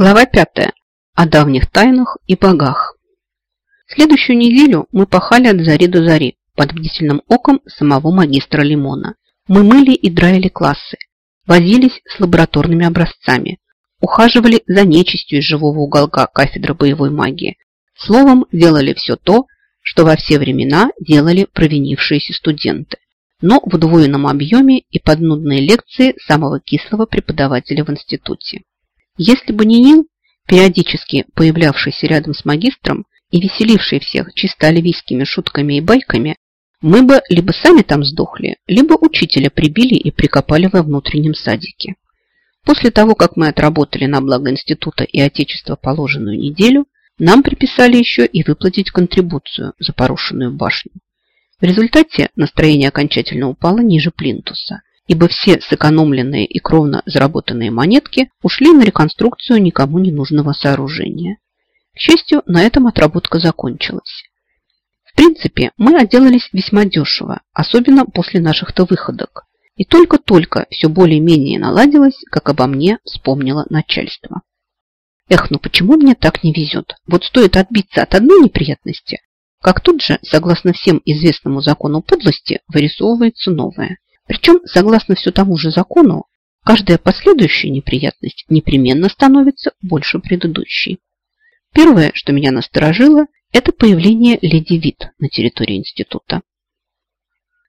Глава пятая. О давних тайнах и богах. Следующую неделю мы пахали от зари до зари под бдительным оком самого магистра Лимона. Мы мыли и драили классы, возились с лабораторными образцами, ухаживали за нечистью из живого уголка кафедры боевой магии. Словом, делали все то, что во все времена делали провинившиеся студенты, но в удвоенном объеме и под нудные лекции самого кислого преподавателя в институте. Если бы не Нил, периодически появлявшийся рядом с магистром и веселивший всех чисто оливийскими шутками и байками, мы бы либо сами там сдохли, либо учителя прибили и прикопали во внутреннем садике. После того, как мы отработали на благо института и отечества положенную неделю, нам приписали еще и выплатить контрибуцию за порушенную башню. В результате настроение окончательно упало ниже плинтуса, ибо все сэкономленные и кровно заработанные монетки ушли на реконструкцию никому не нужного сооружения. К счастью, на этом отработка закончилась. В принципе, мы отделались весьма дешево, особенно после наших-то выходок. И только-только все более-менее наладилось, как обо мне вспомнило начальство. Эх, ну почему мне так не везет? Вот стоит отбиться от одной неприятности, как тут же, согласно всем известному закону подлости, вырисовывается новое. Причем, согласно все тому же закону, каждая последующая неприятность непременно становится больше предыдущей. Первое, что меня насторожило, это появление леди Вит на территории института.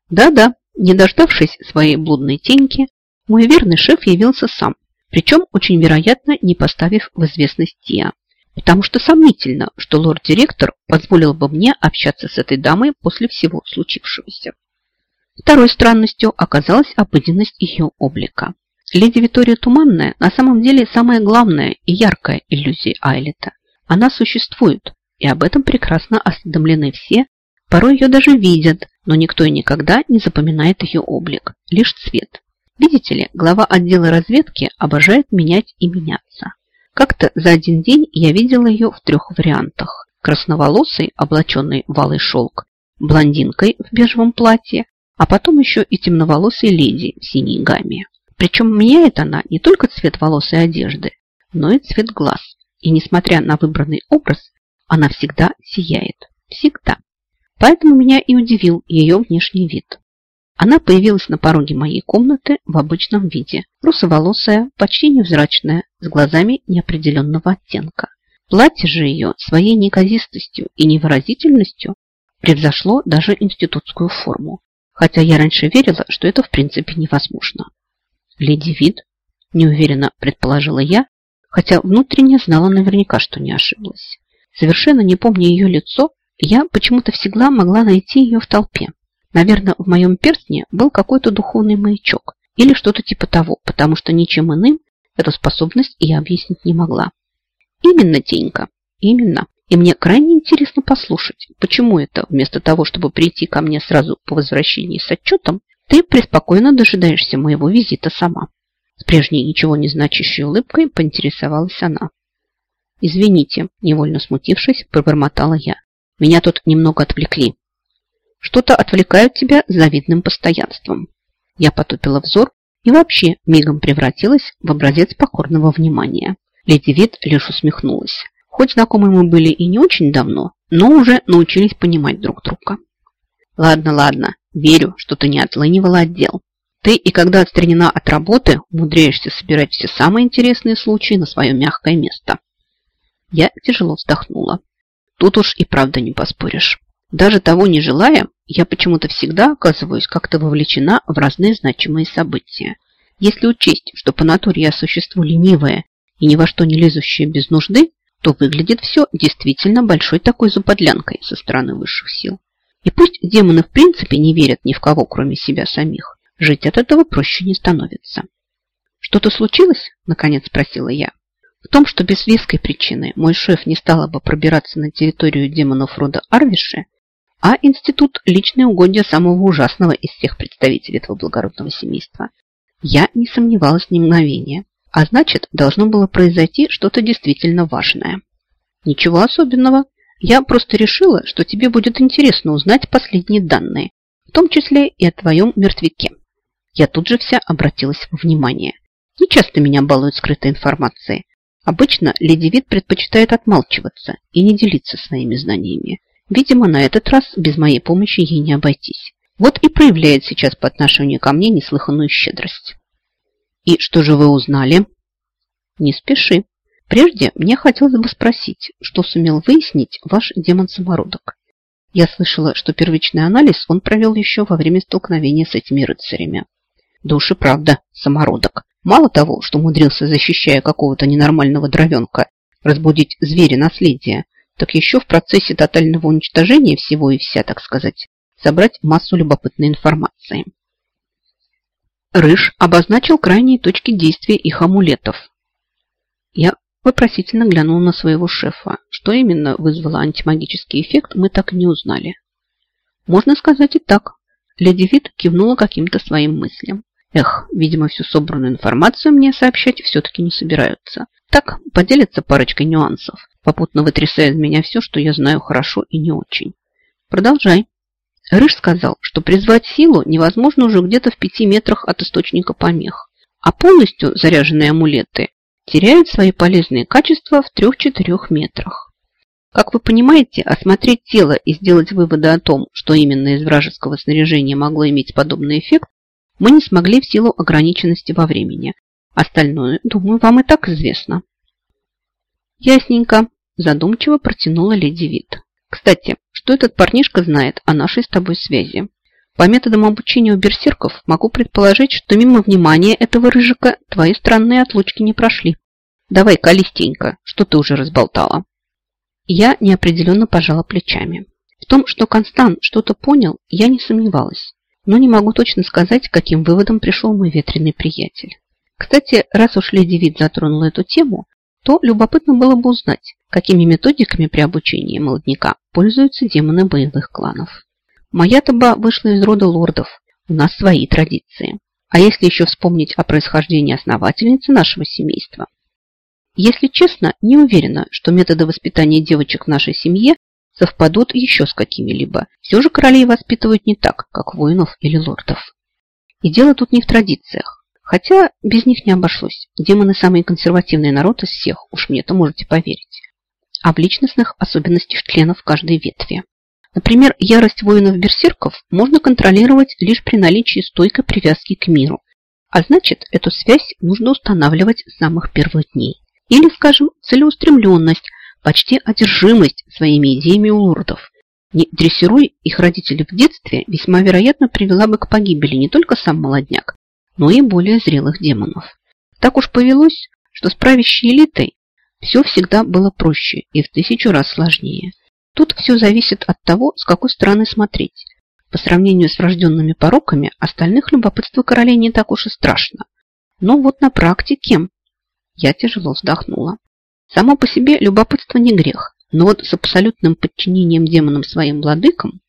Да-да, не дождавшись своей блудной теньки, мой верный шеф явился сам, причем очень вероятно не поставив в известность Тиа, потому что сомнительно, что лорд-директор позволил бы мне общаться с этой дамой после всего случившегося. Второй странностью оказалась обыденность ее облика. Леди Витория Туманная на самом деле самая главная и яркая иллюзия Айлета. Она существует, и об этом прекрасно осведомлены все, порой ее даже видят, но никто и никогда не запоминает ее облик, лишь цвет. Видите ли, глава отдела разведки обожает менять и меняться. Как-то за один день я видела ее в трех вариантах. Красноволосой, облаченной в алый шелк, блондинкой в бежевом платье а потом еще и темноволосой леди в синей гамме. Причем меняет она не только цвет волос и одежды, но и цвет глаз. И несмотря на выбранный образ, она всегда сияет. Всегда. Поэтому меня и удивил ее внешний вид. Она появилась на пороге моей комнаты в обычном виде. Русоволосая, почти невзрачная, с глазами неопределенного оттенка. Платье же ее своей неказистостью и невыразительностью превзошло даже институтскую форму хотя я раньше верила, что это в принципе невозможно. Леди Вид, неуверенно предположила я, хотя внутренне знала наверняка, что не ошиблась. Совершенно не помня ее лицо, я почему-то всегда могла найти ее в толпе. Наверное, в моем перстне был какой-то духовный маячок или что-то типа того, потому что ничем иным эту способность я объяснить не могла. Именно, Тенька, именно. И мне крайне интересно послушать, почему это вместо того, чтобы прийти ко мне сразу по возвращении с отчетом, ты преспокойно дожидаешься моего визита сама. С прежней ничего не значащей улыбкой поинтересовалась она. «Извините», – невольно смутившись, пробормотала я. «Меня тут немного отвлекли». «Что-то отвлекают тебя завидным постоянством». Я потупила взор и вообще мигом превратилась в образец покорного внимания. Леди Вит лишь усмехнулась. Хоть знакомы мы были и не очень давно, но уже научились понимать друг друга. Ладно, ладно, верю, что ты не отлынивала отдел. Ты и когда отстранена от работы, умудряешься собирать все самые интересные случаи на свое мягкое место. Я тяжело вздохнула. Тут уж и правда не поспоришь. Даже того не желая, я почему-то всегда оказываюсь как-то вовлечена в разные значимые события. Если учесть, что по натуре я существо ленивое и ни во что не лезущее без нужды, то выглядит все действительно большой такой заподлянкой со стороны высших сил. И пусть демоны в принципе не верят ни в кого, кроме себя самих, жить от этого проще не становится. «Что-то случилось?» – наконец спросила я. В том, что без веской причины мой шеф не стал бы пробираться на территорию демонов рода Арвиши, а институт – личное угодье самого ужасного из всех представителей этого благородного семейства, я не сомневалась ни мгновения. А значит, должно было произойти что-то действительно важное. Ничего особенного. Я просто решила, что тебе будет интересно узнать последние данные, в том числе и о твоем мертвяке. Я тут же вся обратилась во внимание. Не часто меня балуют скрытой информацией, Обычно леди Вит предпочитает отмалчиваться и не делиться своими знаниями. Видимо, на этот раз без моей помощи ей не обойтись. Вот и проявляет сейчас по отношению ко мне неслыханную щедрость. И что же вы узнали? Не спеши. Прежде мне хотелось бы спросить, что сумел выяснить ваш демон-самородок. Я слышала, что первичный анализ он провел еще во время столкновения с этими рыцарями. Души, правда, самородок. Мало того, что умудрился, защищая какого-то ненормального дровенка, разбудить зверя наследия, так еще в процессе тотального уничтожения всего и вся, так сказать, собрать массу любопытной информации. Рыж обозначил крайние точки действия их амулетов. Я вопросительно глянул на своего шефа. Что именно вызвало антимагический эффект, мы так и не узнали. Можно сказать и так. Леди Вит кивнула каким-то своим мыслям. Эх, видимо, всю собранную информацию мне сообщать все-таки не собираются. Так, поделятся парочкой нюансов, попутно вытрясая из меня все, что я знаю хорошо и не очень. Продолжай. Рыж сказал, что призвать силу невозможно уже где-то в пяти метрах от источника помех, а полностью заряженные амулеты теряют свои полезные качества в 3-4 метрах. Как вы понимаете, осмотреть тело и сделать выводы о том, что именно из вражеского снаряжения могло иметь подобный эффект, мы не смогли в силу ограниченности во времени. Остальное, думаю, вам и так известно. Ясненько, задумчиво протянула леди Вит. Кстати, что этот парнишка знает о нашей с тобой связи? По методам обучения у берсерков могу предположить, что мимо внимания этого рыжика твои странные отлучки не прошли. Давай, Калистенька, что ты уже разболтала? Я неопределенно пожала плечами. В том, что Констант что-то понял, я не сомневалась, но не могу точно сказать, каким выводом пришел мой ветреный приятель. Кстати, раз уж леди Вид затронула эту тему, то любопытно было бы узнать, какими методиками при обучении молодняка пользуются демоны боевых кланов. Моя таба вышла из рода лордов, у нас свои традиции. А если еще вспомнить о происхождении основательницы нашего семейства? Если честно, не уверена, что методы воспитания девочек в нашей семье совпадут еще с какими-либо. Все же королей воспитывают не так, как воинов или лордов. И дело тут не в традициях. Хотя без них не обошлось. Демоны самый консервативный народ из всех, уж мне-то можете поверить а в личностных особенностях членов каждой ветви. Например, ярость воинов-берсерков можно контролировать лишь при наличии стойкой привязки к миру, а значит, эту связь нужно устанавливать с самых первых дней. Или, скажем, целеустремленность, почти одержимость своими идеями у лордов. Не дрессируй их родителей в детстве, весьма вероятно привела бы к погибели не только сам молодняк, но и более зрелых демонов. Так уж повелось, что с правящей элитой все всегда было проще и в тысячу раз сложнее. Тут все зависит от того, с какой стороны смотреть. По сравнению с врожденными пороками, остальных любопытство королей не так уж и страшно. Но вот на практике я тяжело вздохнула. Само по себе любопытство не грех, но вот с абсолютным подчинением демонам своим владыкам...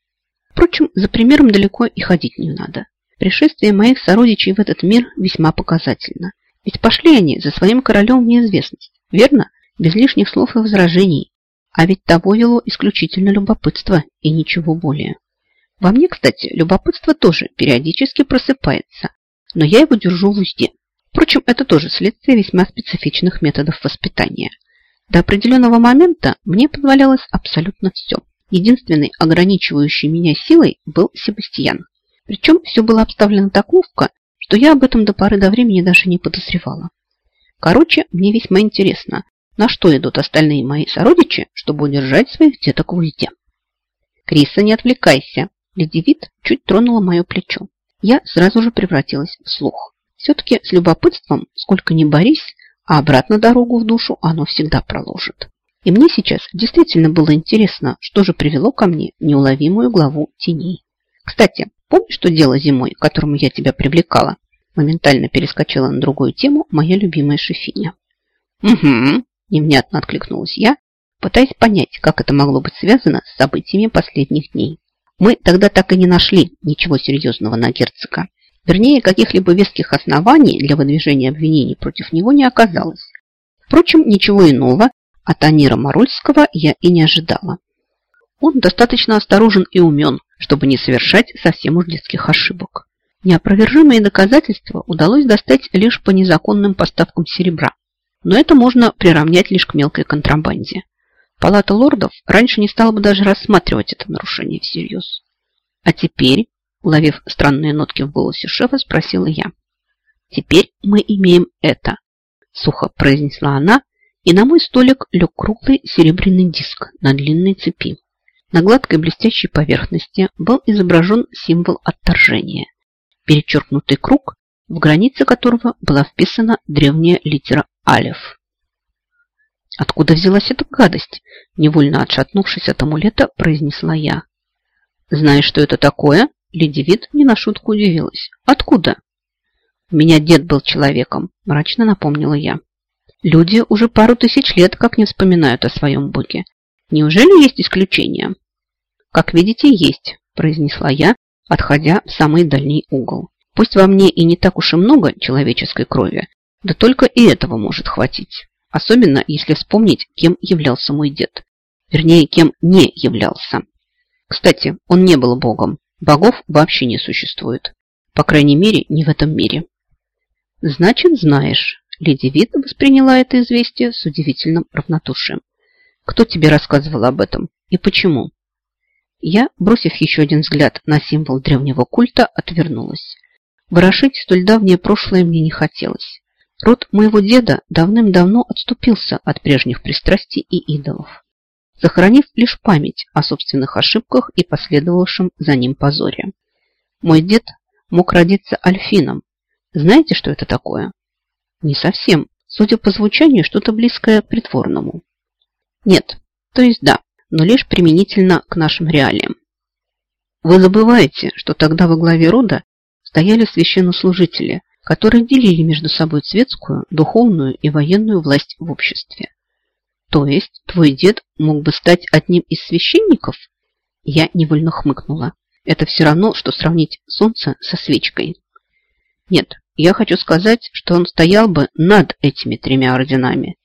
Впрочем, за примером далеко и ходить не надо. Пришествие моих сородичей в этот мир весьма показательно. Ведь пошли они за своим королем в неизвестность, верно? без лишних слов и возражений. А ведь того вело исключительно любопытство и ничего более. Во мне, кстати, любопытство тоже периодически просыпается, но я его держу в узде. Впрочем, это тоже следствие весьма специфичных методов воспитания. До определенного момента мне позволялось абсолютно все. Единственной ограничивающей меня силой был Себастьян. Причем все было обставлено так ловко, что я об этом до поры до времени даже не подозревала. Короче, мне весьма интересно, на что идут остальные мои сородичи, чтобы удержать своих деток в узде. Криса, не отвлекайся. Леди Вит чуть тронула мое плечо. Я сразу же превратилась в слух. Все-таки с любопытством, сколько ни борись, а обратно дорогу в душу оно всегда проложит. И мне сейчас действительно было интересно, что же привело ко мне неуловимую главу теней. Кстати, помнишь, что дело зимой, к которому я тебя привлекала? Моментально перескочила на другую тему моя любимая шефиня. Угу, Невнятно откликнулась я, пытаясь понять, как это могло быть связано с событиями последних дней. Мы тогда так и не нашли ничего серьезного на герцога. Вернее, каких-либо веских оснований для выдвижения обвинений против него не оказалось. Впрочем, ничего иного от Анира Марольского я и не ожидала. Он достаточно осторожен и умен, чтобы не совершать совсем уж детских ошибок. Неопровержимые доказательства удалось достать лишь по незаконным поставкам серебра. но это можно приравнять лишь к мелкой контрабанде. Палата лордов раньше не стала бы даже рассматривать это нарушение всерьез. А теперь, уловив странные нотки в голосе шефа, спросила я. Теперь мы имеем это, сухо произнесла она, и на мой столик лег круглый серебряный диск на длинной цепи. На гладкой блестящей поверхности был изображен символ отторжения. Перечеркнутый круг, в границе которого была вписана древняя литера «Алев». «Откуда взялась эта гадость?» Невольно отшатнувшись от амулета, произнесла я. «Знаешь, что это такое?» Леди Вит не на шутку удивилась. «Откуда?» «У меня дед был человеком», мрачно напомнила я. «Люди уже пару тысяч лет как не вспоминают о своем боге. Неужели есть исключения?» «Как видите, есть», произнесла я, отходя в самый дальний угол. «Пусть во мне и не так уж и много человеческой крови, да только и этого может хватить». Особенно, если вспомнить, кем являлся мой дед. Вернее, кем не являлся. Кстати, он не был богом. Богов вообще не существует. По крайней мере, не в этом мире. Значит, знаешь. Леди Вита восприняла это известие с удивительным равнодушием. Кто тебе рассказывал об этом и почему? Я, бросив еще один взгляд на символ древнего культа, отвернулась. Ворошить столь давнее прошлое мне не хотелось. Род моего деда давным-давно отступился от прежних пристрастий и идолов, сохранив лишь память о собственных ошибках и последовавшем за ним позоре. Мой дед мог родиться альфином. Знаете, что это такое? Не совсем. Судя по звучанию, что-то близкое притворному. Нет, то есть да, но лишь применительно к нашим реалиям. Вы забываете, что тогда во главе рода стояли священнослужители, которые делили между собой светскую, духовную и военную власть в обществе. То есть твой дед мог бы стать одним из священников? Я невольно хмыкнула. Это все равно, что сравнить солнце со свечкой. Нет, я хочу сказать, что он стоял бы над этими тремя орденами,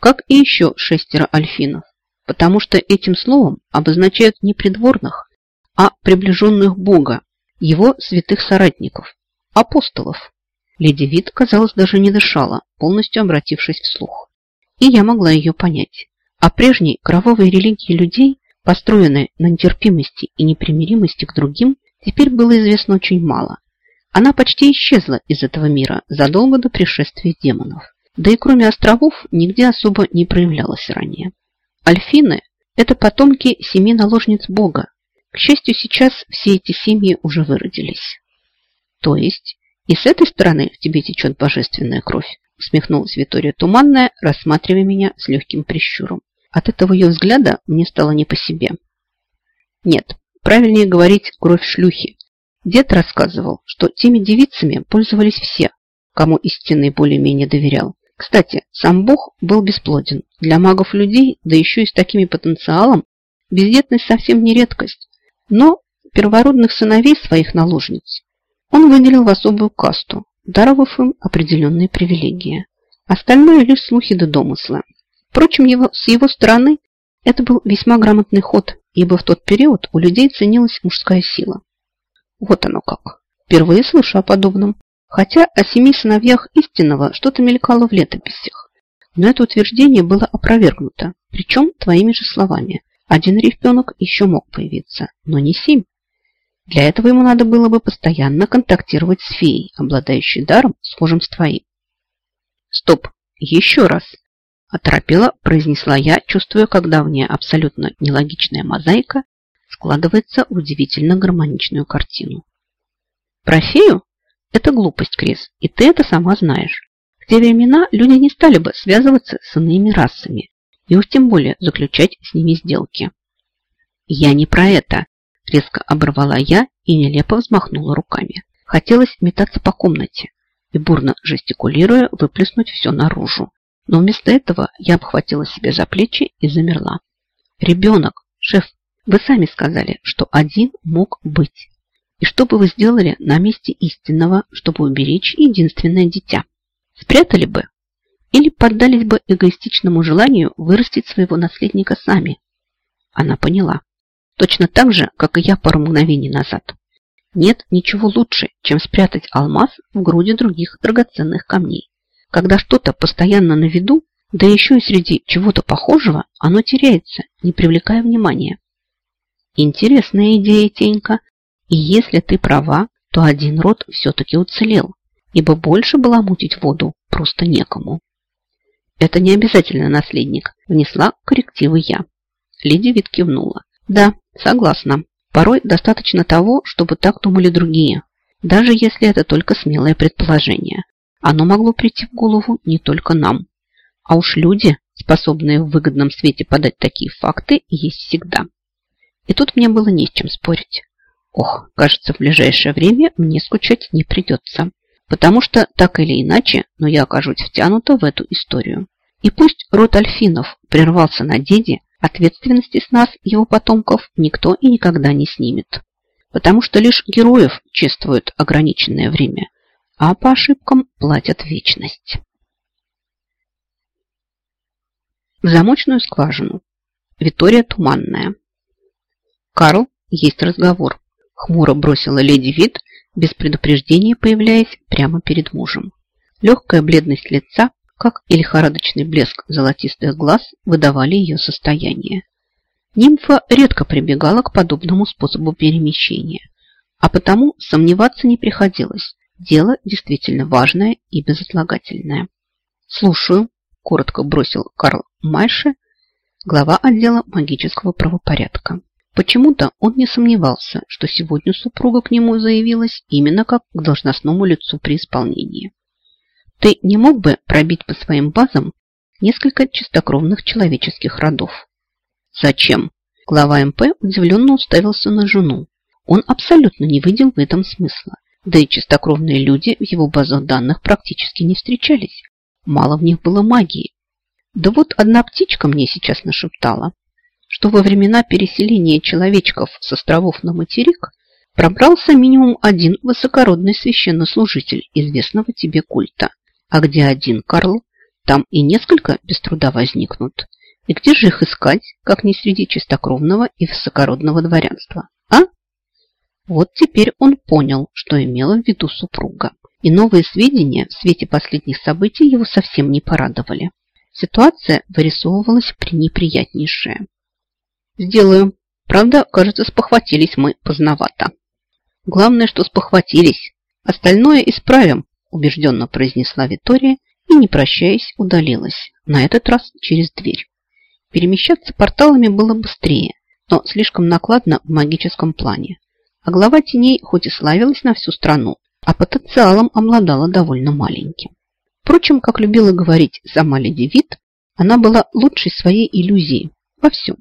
как и еще шестеро альфинов, потому что этим словом обозначают не придворных, а приближенных Бога, его святых соратников, апостолов. Леди Вит, казалось, даже не дышала, полностью обратившись вслух. И я могла ее понять. О прежней кровавой религии людей, построенной на нетерпимости и непримиримости к другим, теперь было известно очень мало. Она почти исчезла из этого мира задолго до пришествия демонов. Да и кроме островов, нигде особо не проявлялась ранее. Альфины – это потомки семи наложниц Бога. К счастью, сейчас все эти семьи уже выродились. То есть и с этой стороны в тебе течет божественная кровь, усмехнулась Витория Туманная, рассматривая меня с легким прищуром. От этого ее взгляда мне стало не по себе. Нет, правильнее говорить кровь шлюхи. Дед рассказывал, что теми девицами пользовались все, кому истинный более-менее доверял. Кстати, сам Бог был бесплоден. Для магов людей, да еще и с такими потенциалом, бездетность совсем не редкость. Но первородных сыновей своих наложниц он выделил в особую касту, даровав им определенные привилегии. Остальное лишь слухи да домыслы. Впрочем, его, с его стороны это был весьма грамотный ход, ибо в тот период у людей ценилась мужская сила. Вот оно как. Впервые слышу о подобном. Хотя о семи сыновьях истинного что-то мелькало в летописях. Но это утверждение было опровергнуто, причем твоими же словами. Один ребенок еще мог появиться, но не семь. Для этого ему надо было бы постоянно контактировать с феей, обладающей даром, схожим с твоим. Стоп, еще раз. Оторопела, произнесла я, чувствуя, как давняя абсолютно нелогичная мозаика складывается в удивительно гармоничную картину. Про фею? Это глупость, Крис, и ты это сама знаешь. В те времена люди не стали бы связываться с иными расами, и уж тем более заключать с ними сделки. Я не про это, Резко оборвала я и нелепо взмахнула руками. Хотелось метаться по комнате и, бурно жестикулируя, выплеснуть все наружу. Но вместо этого я обхватила себя за плечи и замерла. «Ребенок! Шеф, вы сами сказали, что один мог быть. И что бы вы сделали на месте истинного, чтобы уберечь единственное дитя? Спрятали бы? Или поддались бы эгоистичному желанию вырастить своего наследника сами?» Она поняла. Точно так же, как и я пару мгновений назад. Нет ничего лучше, чем спрятать алмаз в груди других драгоценных камней. Когда что-то постоянно на виду, да еще и среди чего-то похожего, оно теряется, не привлекая внимания. Интересная идея, Тенька. И если ты права, то один род все-таки уцелел, ибо больше баламутить воду просто некому. Это не обязательно наследник, внесла коррективы я. Леди Вит кивнула. Да, согласна. Порой достаточно того, чтобы так думали другие, даже если это только смелое предположение. Оно могло прийти в голову не только нам. А уж люди, способные в выгодном свете подать такие факты, есть всегда. И тут мне было не с чем спорить. Ох, кажется, в ближайшее время мне скучать не придется. Потому что, так или иначе, но я окажусь втянута в эту историю. И пусть род Альфинов прервался на деде, ответственности с нас, его потомков, никто и никогда не снимет. Потому что лишь героев чествуют ограниченное время, а по ошибкам платят вечность. В замочную скважину. Витория Туманная. Карл, есть разговор. Хмуро бросила леди Вит, без предупреждения появляясь прямо перед мужем. Легкая бледность лица, как и лихорадочный блеск золотистых глаз, выдавали ее состояние. Нимфа редко прибегала к подобному способу перемещения, а потому сомневаться не приходилось. Дело действительно важное и безотлагательное. «Слушаю», – коротко бросил Карл Майше, глава отдела магического правопорядка. Почему-то он не сомневался, что сегодня супруга к нему заявилась именно как к должностному лицу при исполнении. Ты не мог бы пробить по своим базам несколько чистокровных человеческих родов? Зачем? Глава МП удивленно уставился на жену. Он абсолютно не видел в этом смысла. Да и чистокровные люди в его базах данных практически не встречались. Мало в них было магии. Да вот одна птичка мне сейчас нашептала, что во времена переселения человечков с островов на материк пробрался минимум один высокородный священнослужитель известного тебе культа. А где один Карл, там и несколько без труда возникнут. И где же их искать, как не среди чистокровного и высокородного дворянства, а? Вот теперь он понял, что имела в виду супруга. И новые сведения в свете последних событий его совсем не порадовали. Ситуация вырисовывалась пренеприятнейшая. Сделаю. Правда, кажется, спохватились мы поздновато. Главное, что спохватились. Остальное исправим, убежденно произнесла Витория и, не прощаясь, удалилась. На этот раз через дверь. Перемещаться порталами было быстрее, но слишком накладно в магическом плане. А глава теней хоть и славилась на всю страну, а потенциалом обладала довольно маленьким. Впрочем, как любила говорить сама леди Вит, она была лучшей своей иллюзией во всем.